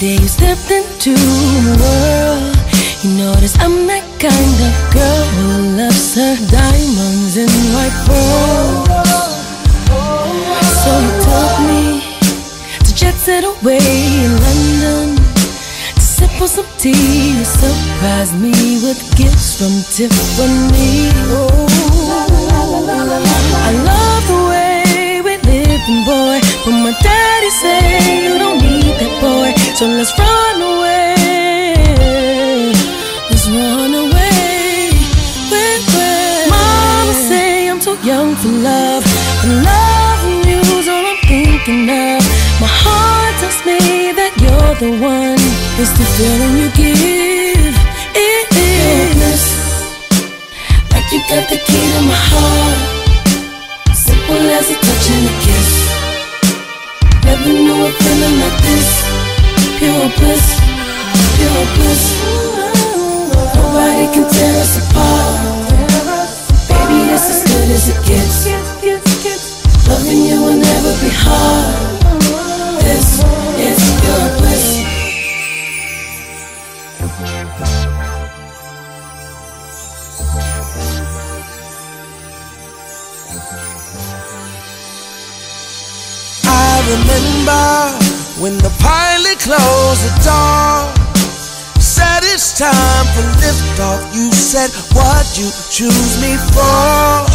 day you stepped into my world, you notice I'm that kind of girl who loves her diamonds and white pearl. So you took me to jet set away in London to sip on some tea. You surprised me with gifts from Tiffany. Oh, young for love, but love you's all I'm thinking of. My heart tells me that you're the one. It's the feeling you give. It is like you got the key to my heart. Simple as a touch and a kiss. Never knew a feeling like this. Pure bliss, pure bliss. Remember when the pilot closed the door. Said it's time for liftoff. You said, What you choose me for?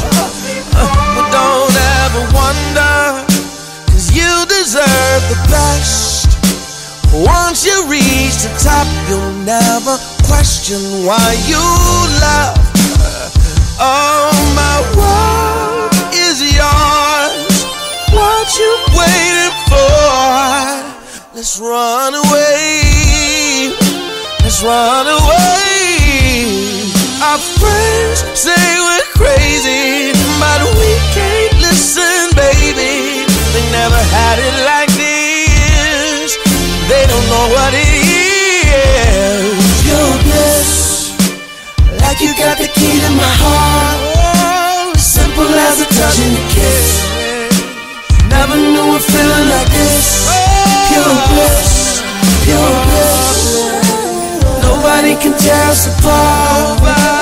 Uh, but don't ever wonder, cause you deserve the best. Once you reach the top, you'll never question why you love. Oh, my world is yours. What you waiting for? Let's run away. Let's run away. Our friends say we're crazy, but we can't listen, baby. They never had it like don't know what it is. Pure bliss, like you got the key to my heart. Oh, simple as a touch and a kiss. Never knew a feeling like this. Pure bliss, pure bliss. Nobody can tear us apart.